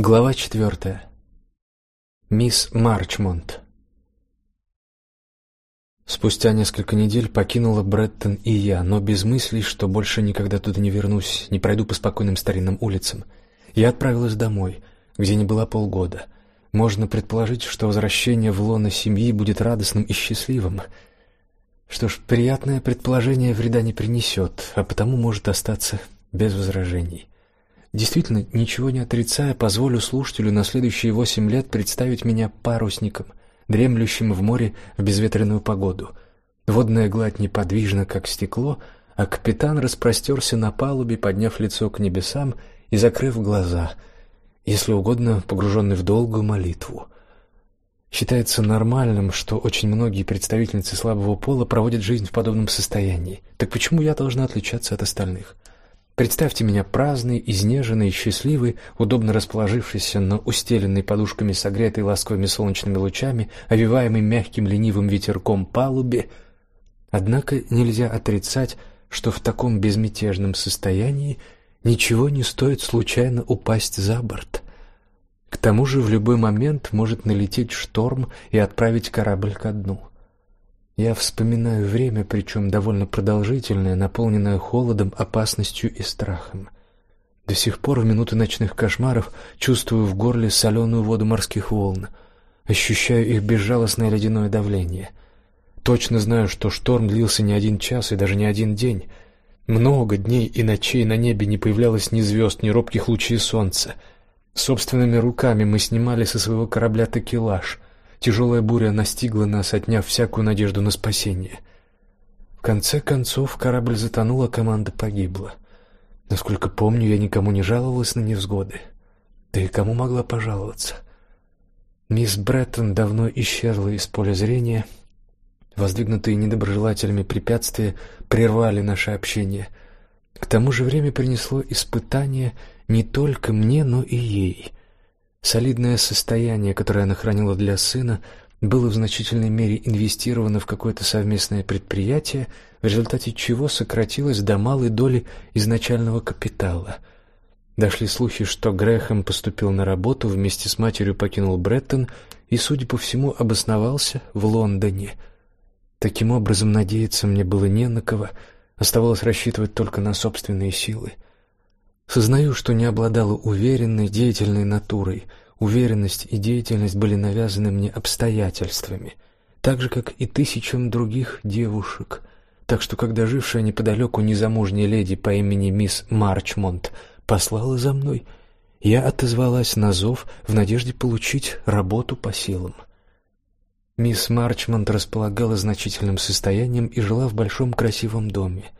Глава четвертая. Мисс Марчмонт. Спустя несколько недель покинула Бреттон и я, но без мыслей, что больше никогда туда не вернусь, не пройду по спокойным старинным улицам. Я отправилась домой, где не была полгода. Можно предположить, что возвращение в лоно семьи будет радостным и счастливым. Что ж, приятное предположение вреда не принесет, а потому может остаться без возражений. Действительно, ничего не отрицая, позволю слушателю на следующие восемь лет представить меня парусником, дремлющим в море в безветренную погоду. Водная гладь неподвижна, как стекло, а капитан распростерся на палубе, подняв лицо к небесам и закрыв глаза, если угодно, погруженный в долгую молитву. Считается нормальным, что очень многие представительницы слабого пола проводят жизнь в подобном состоянии. Так почему я должна отличаться от остальных? Представьте меня праздный, изнеженный, счастливый, удобно расположившийся на устеленной подушками согретой ласковыми солнечными лучами, овиваемый мягким ленивым ветерком палубе. Однако нельзя отрицать, что в таком безмятежном состоянии ничего не стоит случайно упасть за борт. К тому же в любой момент может налететь шторм и отправить корабль ко дну. Я вспоминаю время, причем довольно продолжительное, наполненное холодом, опасностью и страхом. До сих пор в минуты ночных кошмаров чувствую в горле соленую воду морских волн, ощущаю их безжалостное ледяное давление. Точно знаю, что шторм длился не один час и даже не один день. Много дней и ночей на небе не появлялось ни звезд, ни робких лучей солнца. Собственными руками мы снимали со своего корабля такелаж — Тяжелая буря настигла нас, отняв всякую надежду на спасение. В конце концов корабль затонул, а команда погибла. Насколько помню, я никому не жаловалась на невзгоды. Да и кому могла пожаловаться? Мисс Бреттон давно исчезла из поля зрения. Воздвигнутые недоброжелателями препятствия прервали наше общение. К тому же время принесло испытание не только мне, но и ей. Солидное состояние, которое она хранила для сына, было в значительной мере инвестировано в какое-то совместное предприятие, в результате чего сократилось до малой доли изначального капитала. Дошли слухи, что Грэхэм поступил на работу, вместе с матерью покинул Бреттон и, судя по всему, обосновался в Лондоне. Таким образом, надеяться мне было не на кого, оставалось рассчитывать только на собственные силы. Сознаю, что не обладала уверенной, деятельной натурой. Уверенность и деятельность были навязаны мне обстоятельствами, так же как и тысячам других девушек. Так что когда жившая неподалеку незамужняя леди по имени мисс Марчмонт послала за мной, я отозвалась на зов в надежде получить работу по силам. Мисс Марчмонт располагала значительным состоянием и жила в большом красивом доме.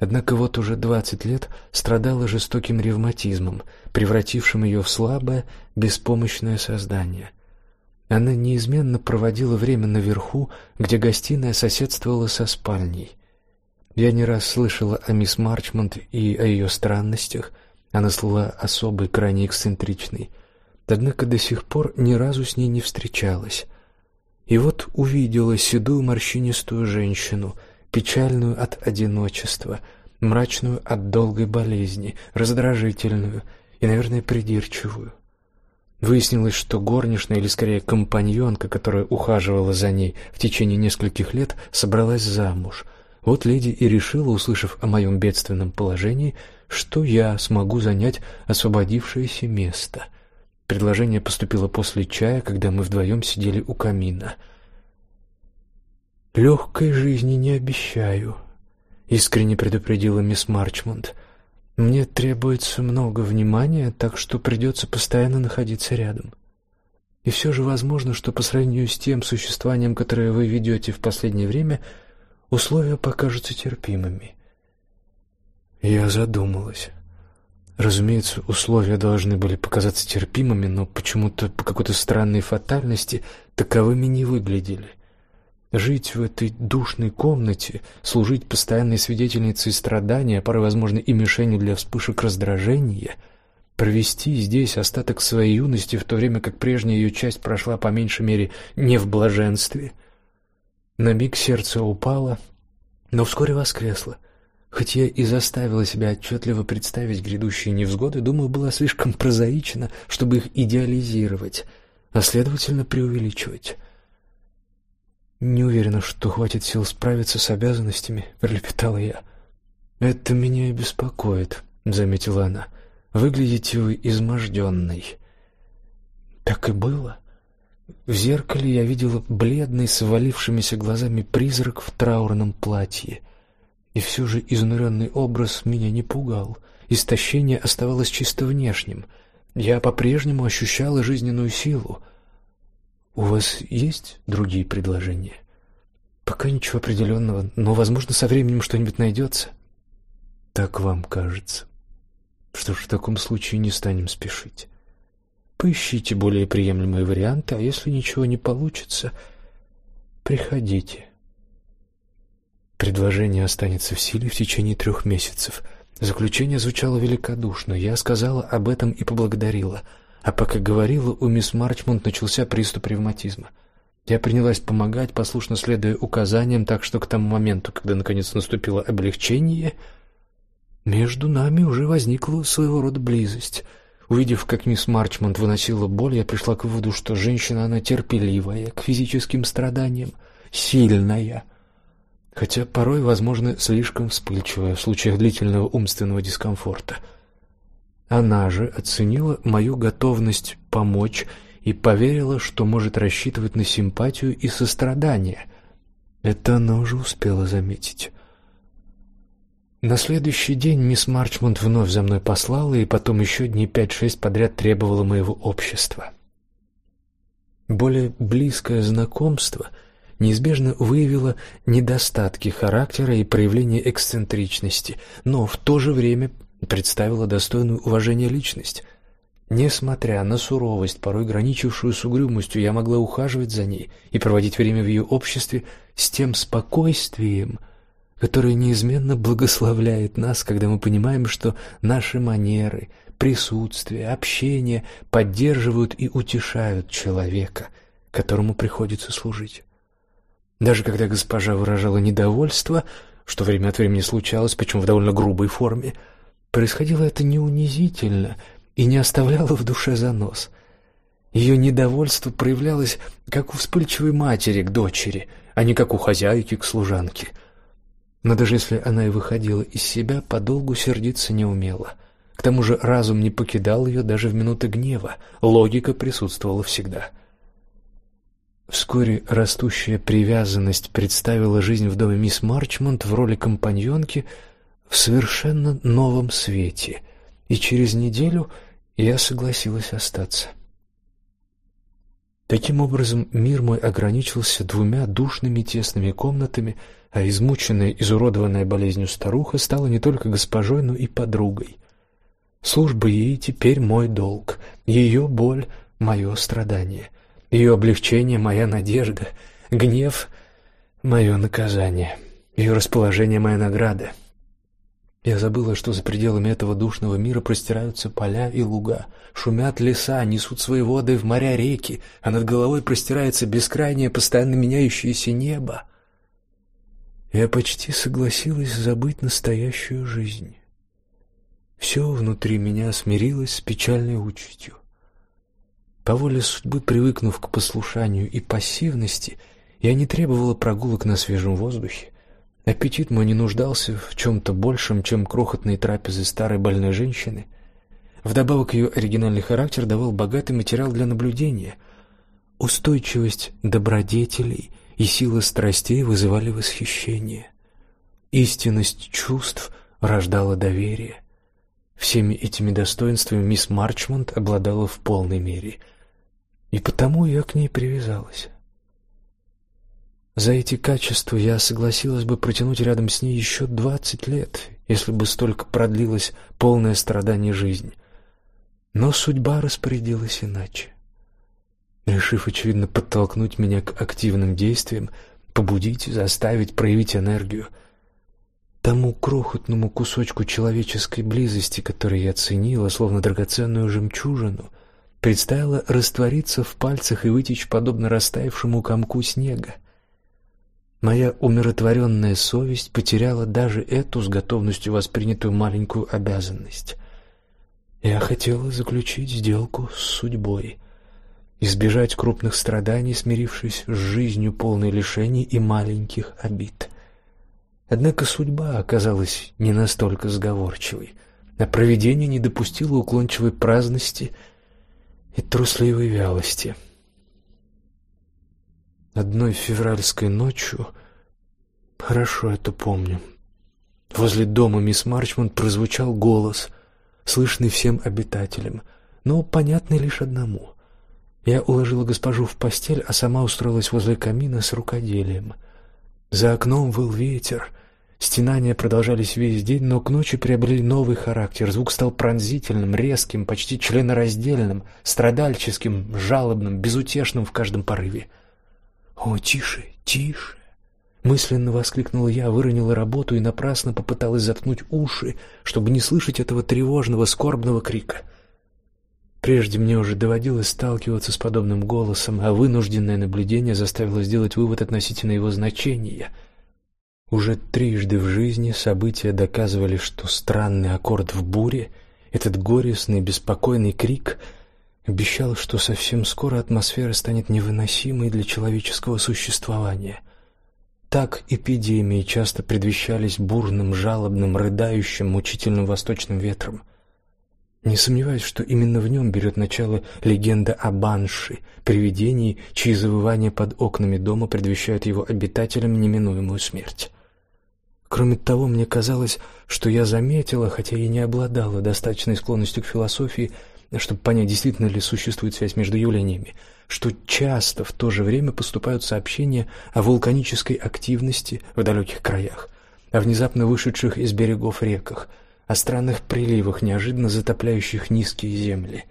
Однако вот уже двадцать лет страдала жестоким ревматизмом, превратившим ее в слабое, беспомощное создание. Она неизменно проводила время наверху, где гостиная соседствовала со спальней. Я не раз слышала о мисс Марчмонт и о ее странностях. Она слыла особой, крайне эксцентричной. Однако до сих пор ни разу с ней не встречалась. И вот увидела седую морщинистую женщину — печальную от одиночества, мрачную от долгой болезни, раздражительную и, наверное, придирчивую. Выяснилось, что горничная или скорее компаньонка, которая ухаживала за ней в течение нескольких лет, собралась замуж. Вот леди и решила, услышав о моем бедственном положении, что я смогу занять освободившееся место. Предложение поступило после чая, когда мы вдвоем сидели у камина. Легкой жизни не обещаю, искренне предупредила мисс Марчмонт. Мне требуется много внимания, так что придется постоянно находиться рядом. И все же возможно, что по сравнению с тем существованием, которое вы ведете в последнее время, условия покажутся терпимыми. Я задумалась. Разумеется, условия должны были показаться терпимыми, но почему-то по какой-то странной фатальности таковыми не выглядели. Жить в этой душной комнате, служить постоянной свидетельницей страдания, а порой, возможно, и мишенью для вспышек раздражения, провести здесь остаток своей юности, в то время как прежняя ее часть прошла по меньшей мере не в блаженстве. На миг сердце упало, но вскоре воскресло. Хоть я и заставила себя отчетливо представить грядущие невзгоды, думаю, была слишком прозаична, чтобы их идеализировать, а следовательно преувеличивать. Не уверена, что хватит сил справиться с обязанностями, пролепетала я. Это меня и беспокоит, заметила она. Выглядите вы изможденной». Так и было. В зеркале я видела бледный с валившимися глазами призрак в траурном платье. И все же изнуренный образ меня не пугал. Истощение оставалось чисто внешним. Я по-прежнему ощущала жизненную силу. У вас есть другие предложения? Пока ничего определенного, но, возможно, со временем что-нибудь найдется. Так вам кажется. Что ж, в таком случае не станем спешить. Поищите более приемлемые варианты, а если ничего не получится, приходите. Предложение останется в силе в течение трех месяцев. Заключение звучало великодушно. Я сказала об этом и поблагодарила. А пока говорила, у мисс Марчмонт начался приступ ревматизма. Я принялась помогать, послушно следуя указаниям, так что к тому моменту, когда наконец наступило облегчение, между нами уже возникла своего рода близость. Увидев, как мисс Марчмонт выносила боль, я пришла к выводу, что женщина она терпеливая к физическим страданиям, сильная хотя порой, возможно, слишком вспыльчивая в случаях длительного умственного дискомфорта. Она же оценила мою готовность помочь и поверила, что может рассчитывать на симпатию и сострадание. Это она уже успела заметить. На следующий день мисс Марчмонт вновь за мной послала и потом еще дней пять-шесть подряд требовала моего общества. Более близкое знакомство — неизбежно выявила недостатки характера и проявление эксцентричности, но в то же время представила достойную уважения личность. Несмотря на суровость, порой граничившую с угрюмостью, я могла ухаживать за ней и проводить время в ее обществе с тем спокойствием, которое неизменно благословляет нас, когда мы понимаем, что наши манеры, присутствие, общение поддерживают и утешают человека, которому приходится служить. Даже когда госпожа выражала недовольство, что время от времени случалось, причем в довольно грубой форме, происходило это не унизительно и не оставляло в душе занос. Ее недовольство проявлялось как у вспыльчивой матери к дочери, а не как у хозяйки к служанке. Но даже если она и выходила из себя, подолгу сердиться не умела. К тому же разум не покидал ее даже в минуты гнева, логика присутствовала всегда. Вскоре растущая привязанность представила жизнь в доме мисс Марчмонт в роли компаньонки в совершенно новом свете, и через неделю я согласилась остаться. Таким образом, мир мой ограничился двумя душными тесными комнатами, а измученная, изуродованная болезнью старуха стала не только госпожой, но и подругой. Служба ей теперь мой долг, ее боль мое страдание — ее облегчение — моя надежда, гнев — мое наказание, ее расположение — моя награда. Я забыла, что за пределами этого душного мира простираются поля и луга, шумят леса, несут свои воды в моря реки, а над головой простирается бескрайнее, постоянно меняющееся небо. Я почти согласилась забыть настоящую жизнь. Все внутри меня смирилось с печальной участью. По воле судьбы, привыкнув к послушанию и пассивности, я не требовала прогулок на свежем воздухе. Аппетит мой не нуждался в чем то большем, чем крохотные трапезы старой больной женщины. Вдобавок ее оригинальный характер давал богатый материал для наблюдения. Устойчивость добродетелей и сила страстей вызывали восхищение. Истинность чувств рождала доверие. Всеми этими достоинствами мисс Марчмонт обладала в полной мере — и потому я к ней привязалась. За эти качества я согласилась бы протянуть рядом с ней еще двадцать лет, если бы столько продлилось полное страдание жизни. Но судьба распорядилась иначе. Решив очевидно подтолкнуть меня к активным действиям, побудить, заставить проявить энергию, тому крохотному кусочку человеческой близости, который я ценила, словно драгоценную жемчужину, предстояло раствориться в пальцах и вытечь подобно растаявшему комку снега. Моя умиротворенная совесть потеряла даже эту с готовностью воспринятую маленькую обязанность. Я хотела заключить сделку с судьбой, избежать крупных страданий, смирившись с жизнью полной лишений и маленьких обид. Однако судьба оказалась не настолько сговорчивой, а провидение не допустило уклончивой праздности и трусливой вялости. Одной февральской ночью, хорошо это помню, возле дома мисс Марчмонт прозвучал голос, слышный всем обитателям, но понятный лишь одному. Я уложила госпожу в постель, а сама устроилась возле камина с рукоделием. За окном выл ветер, Стенания продолжались весь день, но к ночи приобрели новый характер. Звук стал пронзительным, резким, почти членораздельным, страдальческим, жалобным, безутешным в каждом порыве. «О, тише, тише!» Мысленно воскликнула я, выронила работу и напрасно попыталась заткнуть уши, чтобы не слышать этого тревожного, скорбного крика. Прежде мне уже доводилось сталкиваться с подобным голосом, а вынужденное наблюдение заставило сделать вывод относительно его значения. Уже трижды в жизни события доказывали, что странный аккорд в буре, этот горестный, беспокойный крик — обещал, что совсем скоро атмосфера станет невыносимой для человеческого существования. Так эпидемии часто предвещались бурным, жалобным, рыдающим, мучительным восточным ветром. Не сомневаюсь, что именно в нем берет начало легенда о банши, привидении, чьи завывания под окнами дома предвещают его обитателям неминуемую смерть. Кроме того, мне казалось, что я заметила, хотя и не обладала достаточной склонностью к философии, чтобы понять, действительно ли существует связь между явлениями, что часто в то же время поступают сообщения о вулканической активности в далеких краях, о внезапно вышедших из берегов реках, о странных приливах, неожиданно затопляющих низкие земли.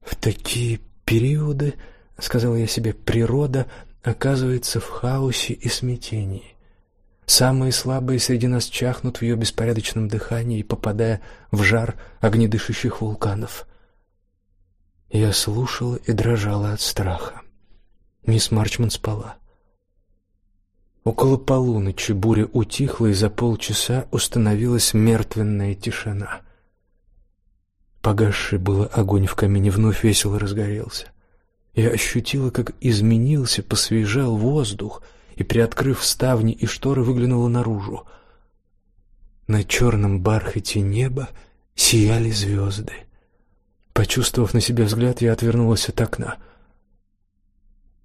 В такие периоды, сказал я себе, природа оказывается в хаосе и смятении. Самые слабые среди нас чахнут в ее беспорядочном дыхании, попадая в жар огнедышащих вулканов. Я слушала и дрожала от страха. Мисс Марчман спала. Около полуночи буря утихла, и за полчаса установилась мертвенная тишина. Погасший было огонь в камине вновь весело разгорелся. Я ощутила, как изменился, посвежел воздух — и, приоткрыв ставни и шторы, выглянула наружу. На черном бархате неба сияли звезды. Почувствовав на себе взгляд, я отвернулась от окна.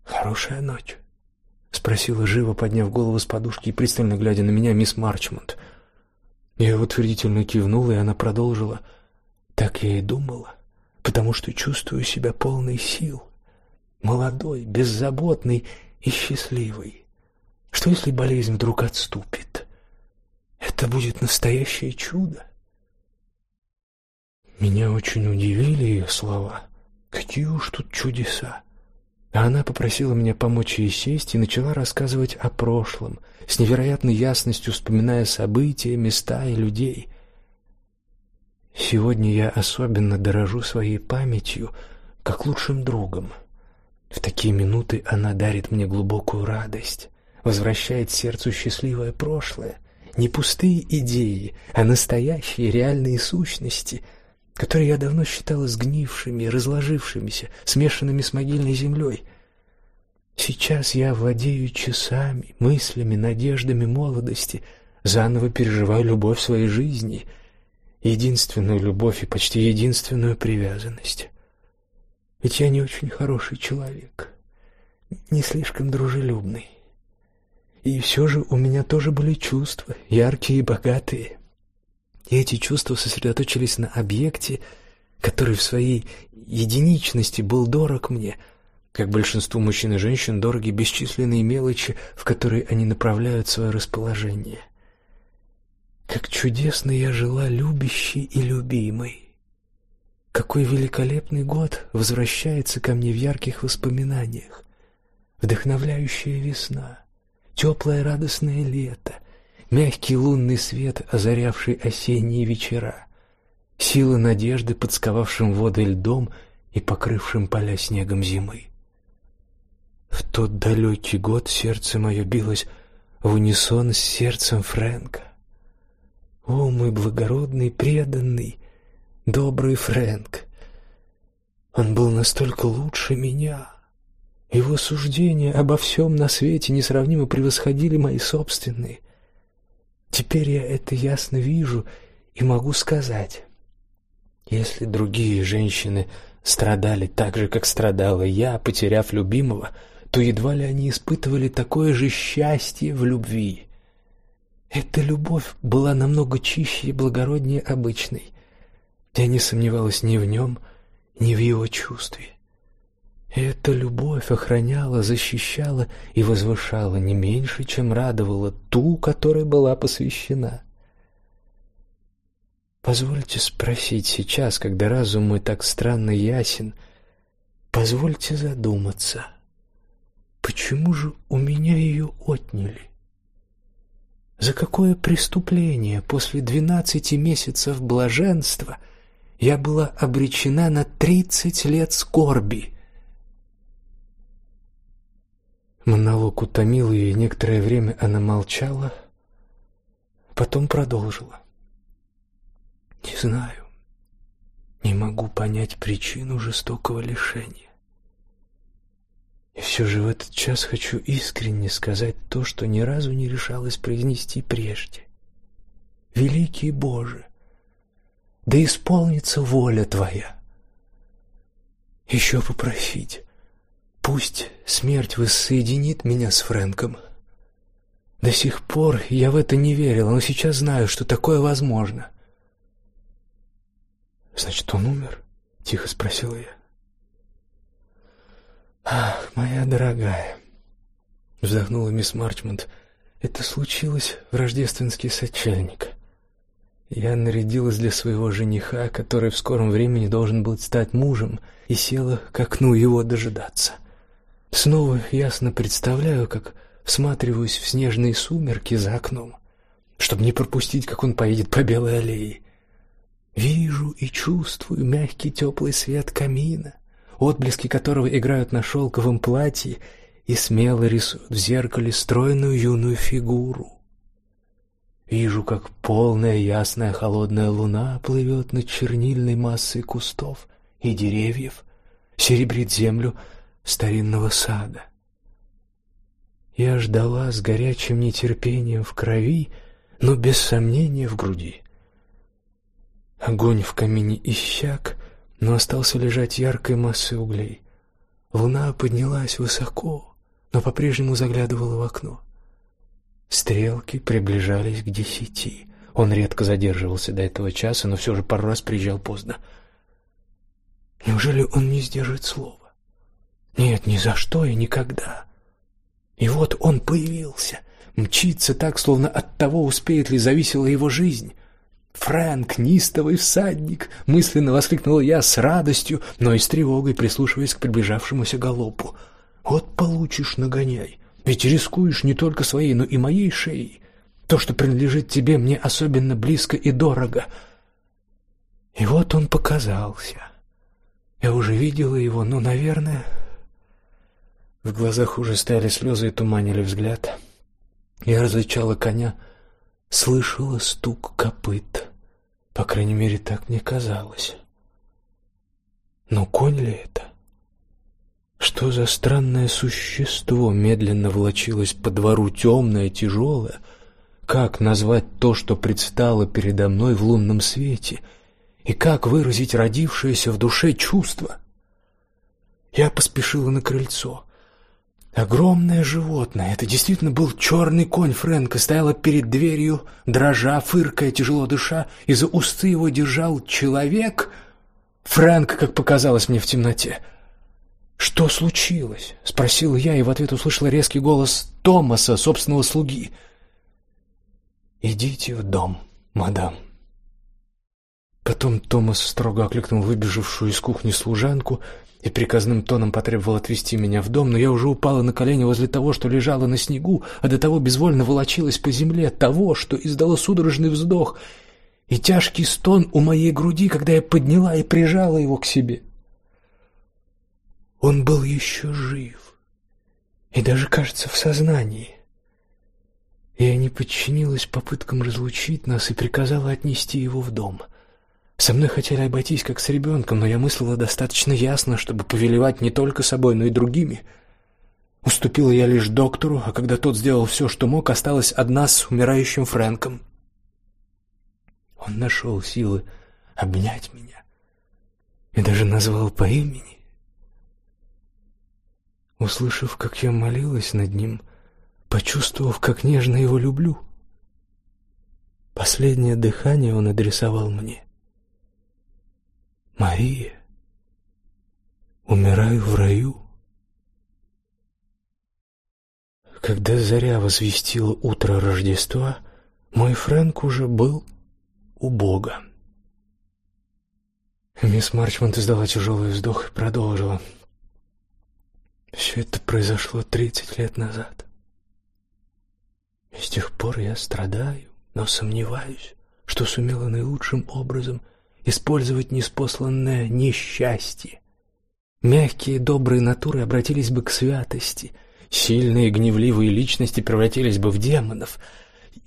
«Хорошая ночь?» — спросила живо, подняв голову с подушки и пристально глядя на меня мисс Марчмонт. Я утвердительно кивнула, и она продолжила. «Так я и думала, потому что чувствую себя полной сил, молодой, беззаботной и счастливой. Что если болезнь вдруг отступит? Это будет настоящее чудо. Меня очень удивили ее слова. Какие уж тут чудеса. А она попросила меня помочь ей сесть и начала рассказывать о прошлом, с невероятной ясностью вспоминая события, места и людей. Сегодня я особенно дорожу своей памятью, как лучшим другом. В такие минуты она дарит мне глубокую радость возвращает сердцу счастливое прошлое, не пустые идеи, а настоящие реальные сущности, которые я давно считала сгнившими, разложившимися, смешанными с могильной землей. Сейчас я владею часами, мыслями, надеждами молодости, заново переживаю любовь своей жизни, единственную любовь и почти единственную привязанность. Ведь я не очень хороший человек, не слишком дружелюбный. И все же у меня тоже были чувства, яркие и богатые. И эти чувства сосредоточились на объекте, который в своей единичности был дорог мне, как большинству мужчин и женщин дороги бесчисленные мелочи, в которые они направляют свое расположение. Как чудесно я жила любящей и любимой. Какой великолепный год возвращается ко мне в ярких воспоминаниях. Вдохновляющая весна теплое радостное лето, мягкий лунный свет, озарявший осенние вечера, сила надежды, подсковавшим воды льдом и покрывшим поля снегом зимы. В тот далекий год сердце мое билось в унисон с сердцем Фрэнка. О, мой благородный, преданный, добрый Фрэнк! Он был настолько лучше меня. Его суждения обо всем на свете несравнимо превосходили мои собственные. Теперь я это ясно вижу и могу сказать. Если другие женщины страдали так же, как страдала я, потеряв любимого, то едва ли они испытывали такое же счастье в любви. Эта любовь была намного чище и благороднее обычной. Я не сомневалась ни в нем, ни в его чувстве. Эта любовь охраняла, защищала и возвышала не меньше, чем радовала ту, которой была посвящена. Позвольте спросить сейчас, когда разум мой так странно ясен, позвольте задуматься, почему же у меня ее отняли? За какое преступление после двенадцати месяцев блаженства я была обречена на тридцать лет скорби? Монолог утомил ее, и некоторое время она молчала, потом продолжила. Не знаю. Не могу понять причину жестокого лишения. И все же в этот час хочу искренне сказать то, что ни разу не решалась произнести прежде. Великий Боже, да исполнится воля Твоя. Еще попросить, пусть смерть воссоединит меня с Фрэнком. До сих пор я в это не верила, но сейчас знаю, что такое возможно. Значит, он умер? Тихо спросила я. Ах, моя дорогая, вздохнула мисс Марчмонт. Это случилось в рождественский сочельник. Я нарядилась для своего жениха, который в скором времени должен был стать мужем, и села к окну его дожидаться. Снова ясно представляю, как всматриваюсь в снежные сумерки за окном, чтобы не пропустить, как он поедет по белой аллее. Вижу и чувствую мягкий теплый свет камина, отблески которого играют на шелковом платье и смело рисуют в зеркале стройную юную фигуру. Вижу, как полная ясная холодная луна плывет над чернильной массой кустов и деревьев, серебрит землю старинного сада. Я ждала с горячим нетерпением в крови, но без сомнения в груди. Огонь в камине иссяк, но остался лежать яркой массой углей. Луна поднялась высоко, но по-прежнему заглядывала в окно. Стрелки приближались к десяти. Он редко задерживался до этого часа, но все же пару раз приезжал поздно. Неужели он не сдержит слова? Нет, ни за что и никогда. И вот он появился, мчится так, словно от того, успеет ли зависела его жизнь. Фрэнк, нистовый всадник, мысленно воскликнул я с радостью, но и с тревогой, прислушиваясь к приближавшемуся галопу. Вот получишь нагоняй. Ведь рискуешь не только своей, но и моей шеей. То, что принадлежит тебе, мне особенно близко и дорого. И вот он показался. Я уже видела его, но, наверное, в глазах уже стояли слезы и туманили взгляд. Я различала коня, слышала стук копыт. По крайней мере, так мне казалось. Но конь ли это? Что за странное существо медленно влочилось по двору темное, тяжелое? Как назвать то, что предстало передо мной в лунном свете? И как выразить родившееся в душе чувство? Я поспешила на крыльцо. Огромное животное. Это действительно был черный конь Фрэнка, стояло перед дверью, дрожа, фыркая, тяжело дыша, и за усты его держал человек. Фрэнк, как показалось мне в темноте. Что случилось? спросил я и в ответ услышал резкий голос Томаса, собственного слуги. Идите в дом, мадам. Потом Томас строго окликнул выбежавшую из кухни служанку и приказным тоном потребовал отвезти меня в дом, но я уже упала на колени возле того, что лежало на снегу, а до того безвольно волочилась по земле, того, что издало судорожный вздох и тяжкий стон у моей груди, когда я подняла и прижала его к себе. Он был еще жив, и даже, кажется, в сознании. Я не подчинилась попыткам разлучить нас и приказала отнести его в дом. Со мной хотели обойтись как с ребенком, но я мыслила достаточно ясно, чтобы повелевать не только собой, но и другими. Уступила я лишь доктору, а когда тот сделал все, что мог, осталась одна с умирающим Фрэнком. Он нашел силы обнять меня и даже назвал по имени. Услышав, как я молилась над ним, почувствовав, как нежно его люблю, последнее дыхание он адресовал мне. Мария, умираю в раю. Когда заря возвестила утро Рождества, мой Фрэнк уже был у Бога. Мисс Марчмонт издала тяжелый вздох и продолжила. Все это произошло тридцать лет назад. И с тех пор я страдаю, но сомневаюсь, что сумела наилучшим образом использовать неспосланное несчастье. Мягкие добрые натуры обратились бы к святости, сильные гневливые личности превратились бы в демонов.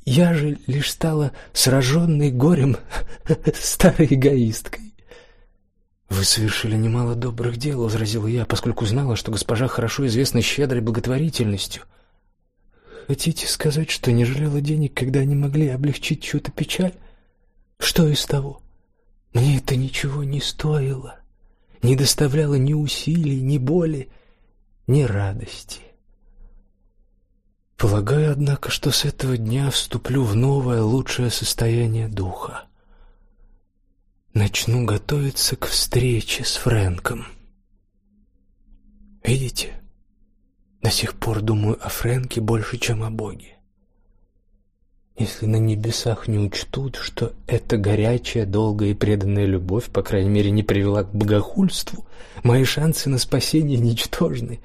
Я же лишь стала сраженной горем старой эгоисткой. Вы совершили немало добрых дел, возразила я, поскольку знала, что госпожа хорошо известна щедрой благотворительностью. Хотите сказать, что не жалела денег, когда они могли облегчить чью-то печаль? Что из того? Мне это ничего не стоило, не доставляло ни усилий, ни боли, ни радости. Полагаю, однако, что с этого дня вступлю в новое, лучшее состояние духа. Начну готовиться к встрече с Фрэнком. Видите? До сих пор думаю о Фрэнке больше, чем о Боге. Если на небесах не учтут, что эта горячая, долгая и преданная любовь, по крайней мере, не привела к богохульству, мои шансы на спасение ничтожны.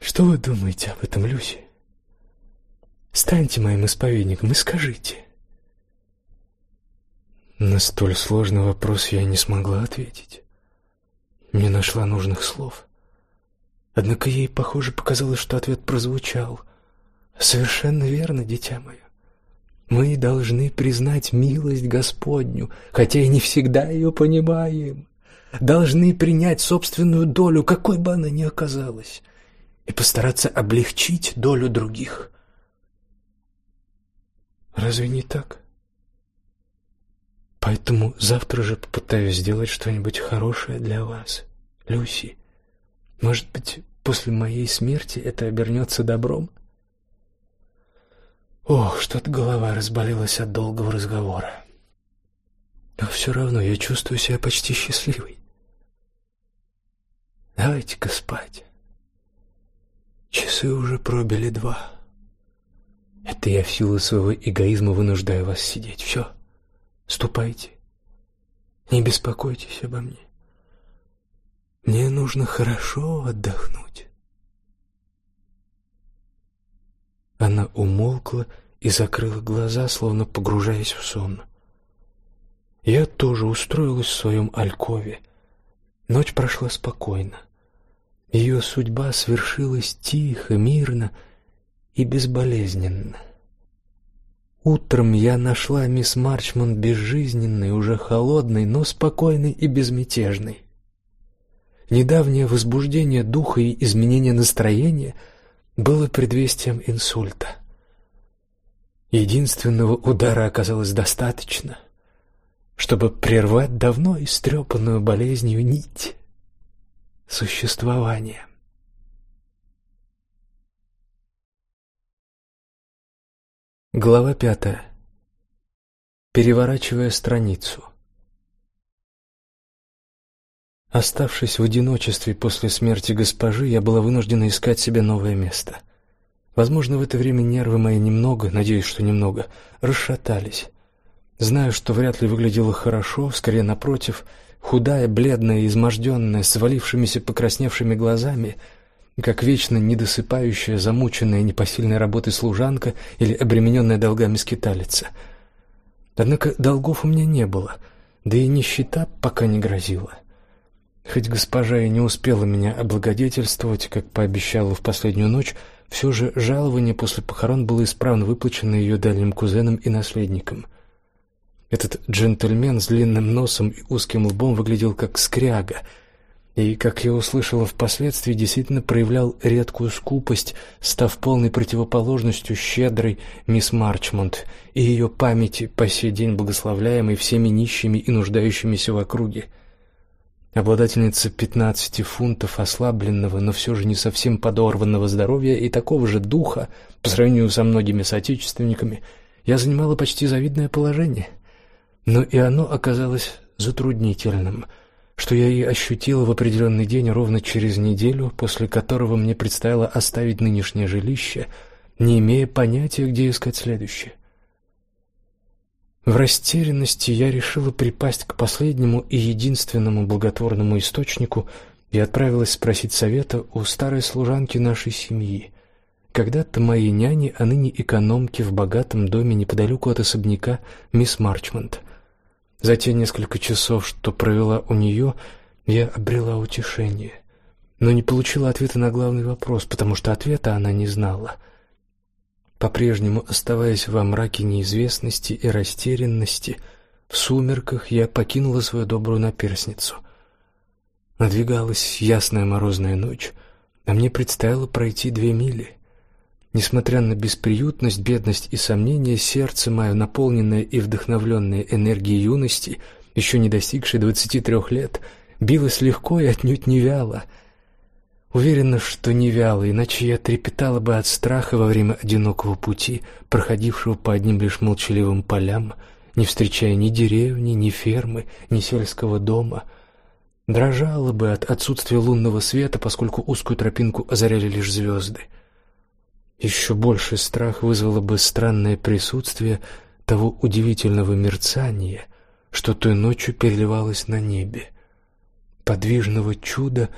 Что вы думаете об этом, Люси? Станьте моим исповедником и скажите. На столь сложный вопрос я не смогла ответить. Не нашла нужных слов. Однако ей, похоже, показалось, что ответ прозвучал — Совершенно верно, дитя мое. Мы должны признать милость Господню, хотя и не всегда ее понимаем. Должны принять собственную долю, какой бы она ни оказалась, и постараться облегчить долю других. Разве не так? Поэтому завтра же попытаюсь сделать что-нибудь хорошее для вас, Люси. Может быть, после моей смерти это обернется добром? — Ох, что-то голова разболелась от долгого разговора. Но все равно я чувствую себя почти счастливой. Давайте-ка спать. Часы уже пробили два. Это я в силу своего эгоизма вынуждаю вас сидеть. Все, ступайте. Не беспокойтесь обо мне. Мне нужно хорошо отдохнуть. Она умолкла и закрыла глаза, словно погружаясь в сон. Я тоже устроилась в своем алькове. Ночь прошла спокойно. Ее судьба свершилась тихо, мирно и безболезненно. Утром я нашла мисс Марчман безжизненной, уже холодной, но спокойной и безмятежной. Недавнее возбуждение духа и изменение настроения — было предвестием инсульта. Единственного удара оказалось достаточно, чтобы прервать давно истрепанную болезнью нить существования. Глава пятая. Переворачивая страницу. Оставшись в одиночестве после смерти госпожи, я была вынуждена искать себе новое место. Возможно, в это время нервы мои немного, надеюсь, что немного, расшатались. Знаю, что вряд ли выглядела хорошо, скорее напротив, худая, бледная изможденная, с свалившимися покрасневшими глазами, как вечно недосыпающая, замученная непосильной работой служанка или обремененная долгами скиталица. Однако долгов у меня не было, да и нищета пока не грозила. Хоть госпожа и не успела меня облагодетельствовать, как пообещала в последнюю ночь, все же жалование после похорон было исправно выплачено ее дальним кузенам и наследникам. Этот джентльмен с длинным носом и узким лбом выглядел как скряга — и, как я услышала впоследствии, действительно проявлял редкую скупость, став полной противоположностью щедрой мисс Марчмонт и ее памяти по сей день благословляемой всеми нищими и нуждающимися в округе. Обладательница пятнадцати фунтов ослабленного, но все же не совсем подорванного здоровья и такого же духа, по сравнению со многими соотечественниками, я занимала почти завидное положение. Но и оно оказалось затруднительным — что я и ощутила в определенный день ровно через неделю, после которого мне предстояло оставить нынешнее жилище, не имея понятия, где искать следующее. В растерянности я решила припасть к последнему и единственному благотворному источнику и отправилась спросить совета у старой служанки нашей семьи, когда-то моей няни, а ныне экономки в богатом доме неподалеку от особняка мисс Марчмонт — за те несколько часов, что провела у нее, я обрела утешение, но не получила ответа на главный вопрос, потому что ответа она не знала. По-прежнему оставаясь во мраке неизвестности и растерянности, в сумерках я покинула свою добрую наперсницу. Надвигалась ясная морозная ночь, а мне предстояло пройти две мили. Несмотря на бесприютность, бедность и сомнения, сердце мое, наполненное и вдохновленное энергией юности, еще не достигшей двадцати трех лет, билось легко и отнюдь не вяло. Уверена, что не вяло, иначе я трепетала бы от страха во время одинокого пути, проходившего по одним лишь молчаливым полям, не встречая ни деревни, ни фермы, ни сельского дома. Дрожала бы от отсутствия лунного света, поскольку узкую тропинку озаряли лишь звезды. Еще больший страх вызвало бы странное присутствие того удивительного мерцания, что той ночью переливалось на небе, подвижного чуда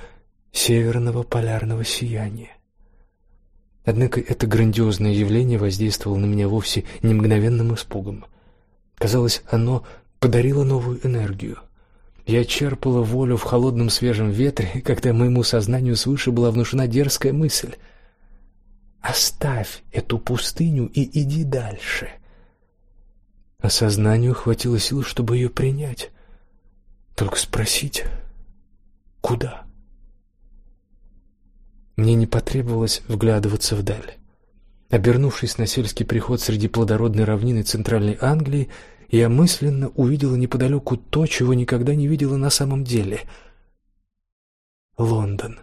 северного полярного сияния. Однако это грандиозное явление воздействовало на меня вовсе не мгновенным испугом. Казалось, оно подарило новую энергию. Я черпала волю в холодном свежем ветре, когда моему сознанию свыше была внушена дерзкая мысль — Оставь эту пустыню и иди дальше. Осознанию хватило сил, чтобы ее принять. Только спросить, куда? Мне не потребовалось вглядываться вдаль. Обернувшись на сельский приход среди плодородной равнины Центральной Англии, я мысленно увидела неподалеку то, чего никогда не видела на самом деле — Лондон.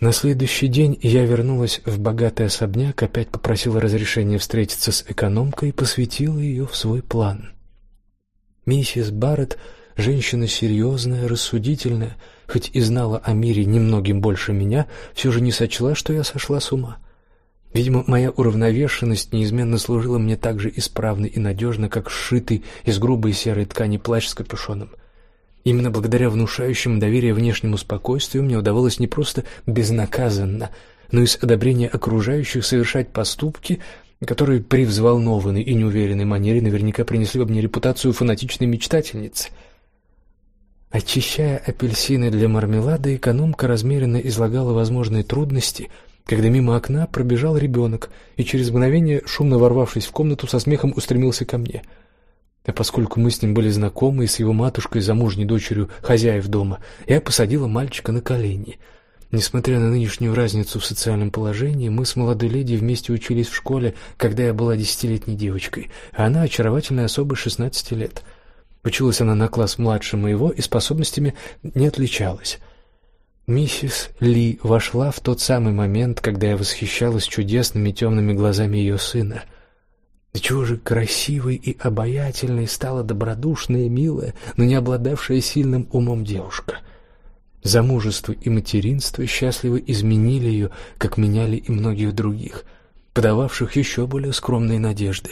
На следующий день я вернулась в богатый особняк, опять попросила разрешения встретиться с экономкой и посвятила ее в свой план. Миссис Барретт, женщина серьезная, рассудительная, хоть и знала о мире немногим больше меня, все же не сочла, что я сошла с ума. Видимо, моя уравновешенность неизменно служила мне так же исправно и надежно, как сшитый из грубой серой ткани плащ с капюшоном. Именно благодаря внушающему доверие внешнему спокойствию мне удавалось не просто безнаказанно, но и с одобрения окружающих совершать поступки, которые при взволнованной и неуверенной манере наверняка принесли бы мне репутацию фанатичной мечтательницы. Очищая апельсины для мармелада, экономка размеренно излагала возможные трудности, когда мимо окна пробежал ребенок и через мгновение, шумно ворвавшись в комнату, со смехом устремился ко мне — а поскольку мы с ним были знакомы и с его матушкой, замужней дочерью хозяев дома, я посадила мальчика на колени. Несмотря на нынешнюю разницу в социальном положении, мы с молодой леди вместе учились в школе, когда я была десятилетней девочкой, а она очаровательная особа шестнадцати лет. Училась она на класс младше моего и способностями не отличалась. Миссис Ли вошла в тот самый момент, когда я восхищалась чудесными темными глазами ее сына — да чего же красивой и обаятельной стала добродушная, милая, но не обладавшая сильным умом девушка. Замужество и материнство счастливо изменили ее, как меняли и многих других, подававших еще более скромные надежды.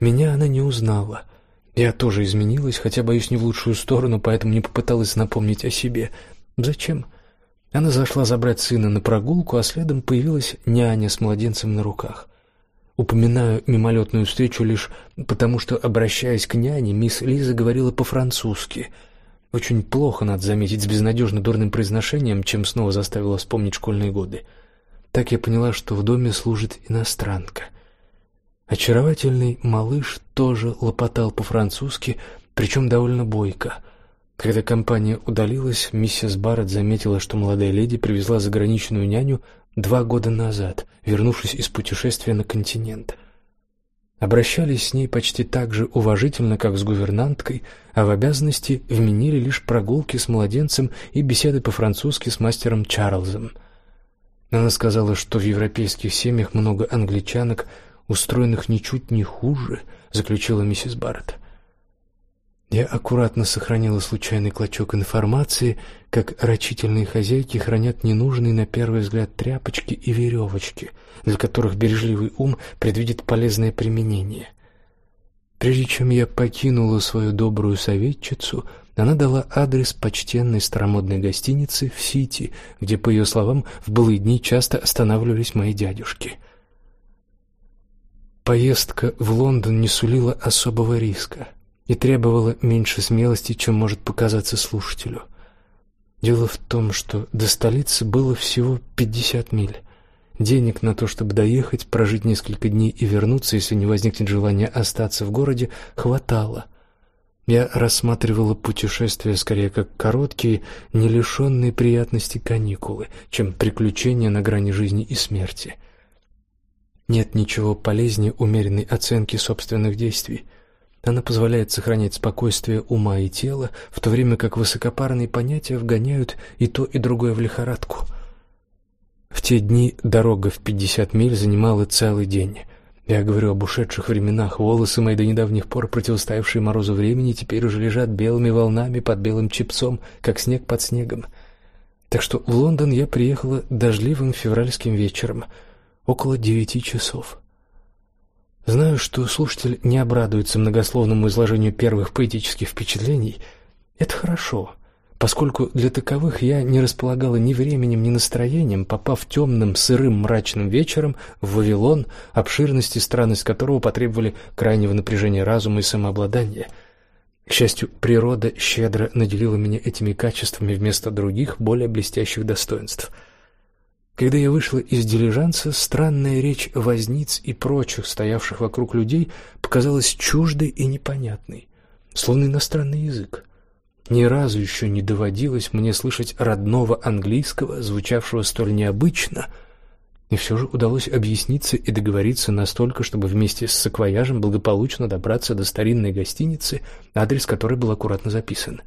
Меня она не узнала. Я тоже изменилась, хотя боюсь не в лучшую сторону, поэтому не попыталась напомнить о себе. Зачем? Она зашла забрать сына на прогулку, а следом появилась няня с младенцем на руках. Упоминаю мимолетную встречу лишь потому, что, обращаясь к няне, мисс Лиза говорила по-французски. Очень плохо, надо заметить, с безнадежно дурным произношением, чем снова заставило вспомнить школьные годы. Так я поняла, что в доме служит иностранка. Очаровательный малыш тоже лопотал по-французски, причем довольно бойко. Когда компания удалилась, миссис Барретт заметила, что молодая леди привезла заграничную няню два года назад, вернувшись из путешествия на континент. Обращались с ней почти так же уважительно, как с гувернанткой, а в обязанности вменили лишь прогулки с младенцем и беседы по-французски с мастером Чарльзом. Она сказала, что в европейских семьях много англичанок, устроенных ничуть не хуже, заключила миссис Барретт. Я аккуратно сохранила случайный клочок информации, как рачительные хозяйки хранят ненужные на первый взгляд тряпочки и веревочки, для которых бережливый ум предвидит полезное применение. Прежде чем я покинула свою добрую советчицу, она дала адрес почтенной старомодной гостиницы в Сити, где, по ее словам, в былые дни часто останавливались мои дядюшки. Поездка в Лондон не сулила особого риска и требовала меньше смелости, чем может показаться слушателю. Дело в том, что до столицы было всего пятьдесят миль. Денег на то, чтобы доехать, прожить несколько дней и вернуться, если не возникнет желания остаться в городе, хватало. Я рассматривала путешествие скорее как короткие, не лишенные приятностей каникулы, чем приключения на грани жизни и смерти. Нет ничего полезнее умеренной оценки собственных действий. Она позволяет сохранять спокойствие ума и тела, в то время как высокопарные понятия вгоняют и то, и другое в лихорадку. В те дни дорога в пятьдесят миль занимала целый день. Я говорю об ушедших временах. Волосы мои до недавних пор противостоявшие морозу времени теперь уже лежат белыми волнами под белым чепцом, как снег под снегом. Так что в Лондон я приехала дождливым февральским вечером, около девяти часов. Знаю, что слушатель не обрадуется многословному изложению первых поэтических впечатлений. Это хорошо, поскольку для таковых я не располагала ни временем, ни настроением, попав темным, сырым, мрачным вечером в Вавилон, обширность и странность которого потребовали крайнего напряжения разума и самообладания. К счастью, природа щедро наделила меня этими качествами вместо других, более блестящих достоинств — когда я вышла из дилижанса, странная речь возниц и прочих стоявших вокруг людей показалась чуждой и непонятной, словно иностранный язык. Ни разу еще не доводилось мне слышать родного английского, звучавшего столь необычно, и все же удалось объясниться и договориться настолько, чтобы вместе с саквояжем благополучно добраться до старинной гостиницы, адрес которой был аккуратно записан.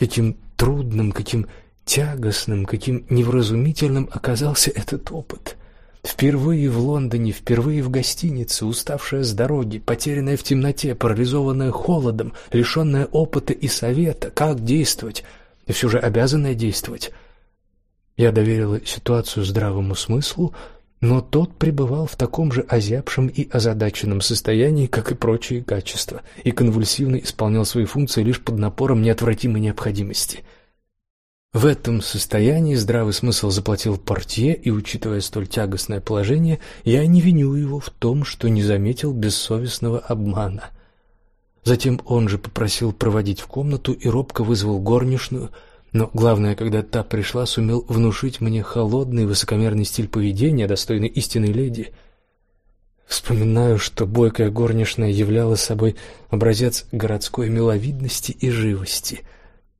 Каким трудным, каким тягостным, каким невразумительным оказался этот опыт. Впервые в Лондоне, впервые в гостинице, уставшая с дороги, потерянная в темноте, парализованная холодом, лишенная опыта и совета, как действовать, и все же обязанная действовать. Я доверила ситуацию здравому смыслу, но тот пребывал в таком же озябшем и озадаченном состоянии, как и прочие качества, и конвульсивно исполнял свои функции лишь под напором неотвратимой необходимости — в этом состоянии здравый смысл заплатил портье, и, учитывая столь тягостное положение, я не виню его в том, что не заметил бессовестного обмана. Затем он же попросил проводить в комнату и робко вызвал горничную, но главное, когда та пришла, сумел внушить мне холодный высокомерный стиль поведения, достойный истинной леди. Вспоминаю, что бойкая горничная являла собой образец городской миловидности и живости.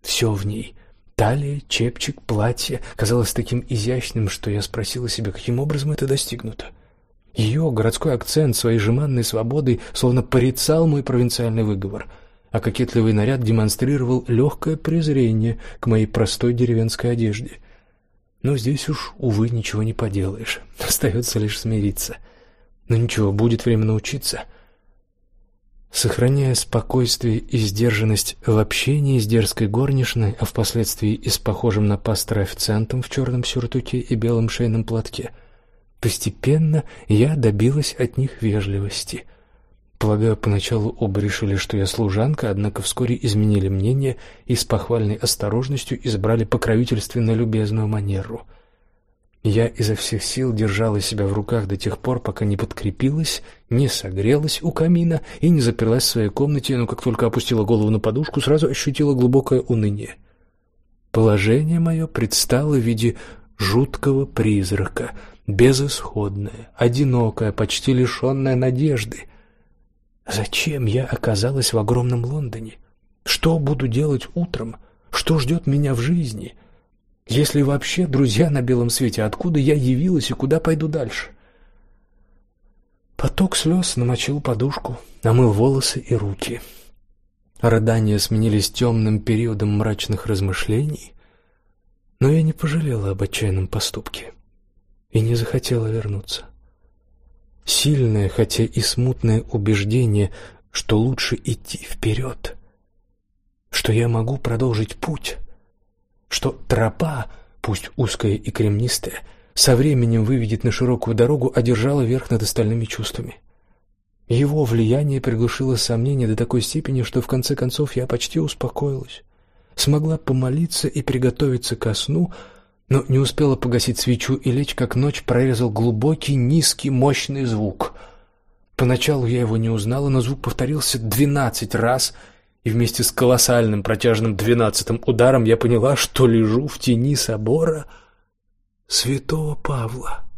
Все в ней Талия, чепчик, платье казалось таким изящным, что я спросила себя, каким образом это достигнуто. Ее городской акцент своей жеманной свободой словно порицал мой провинциальный выговор, а кокетливый наряд демонстрировал легкое презрение к моей простой деревенской одежде. Но здесь уж, увы, ничего не поделаешь, остается лишь смириться. Но ничего, будет время научиться — Сохраняя спокойствие и сдержанность в общении с дерзкой горничной, а впоследствии и с похожим на пастора официантом в черном сюртуке и белом шейном платке, постепенно я добилась от них вежливости. Полагаю, поначалу оба решили, что я служанка, однако вскоре изменили мнение и с похвальной осторожностью избрали покровительственно любезную манеру. Я изо всех сил держала себя в руках до тех пор, пока не подкрепилась, не согрелась у камина и не заперлась в своей комнате, но как только опустила голову на подушку, сразу ощутила глубокое уныние. Положение мое предстало в виде жуткого призрака, безысходное, одинокое, почти лишенное надежды. Зачем я оказалась в огромном Лондоне? Что буду делать утром? Что ждет меня в жизни? Если вообще друзья на белом свете, откуда я явилась и куда пойду дальше? Поток слез намочил подушку, омыл волосы и руки. Рыдания сменились темным периодом мрачных размышлений, но я не пожалела об отчаянном поступке и не захотела вернуться. Сильное, хотя и смутное убеждение, что лучше идти вперед, что я могу продолжить путь — что тропа, пусть узкая и кремнистая, со временем выведет на широкую дорогу, одержала верх над остальными чувствами. Его влияние приглушило сомнения до такой степени, что в конце концов я почти успокоилась. Смогла помолиться и приготовиться ко сну, но не успела погасить свечу и лечь, как ночь прорезал глубокий, низкий, мощный звук. Поначалу я его не узнала, но звук повторился двенадцать раз — и вместе с колоссальным протяжным двенадцатым ударом я поняла, что лежу в тени собора святого Павла.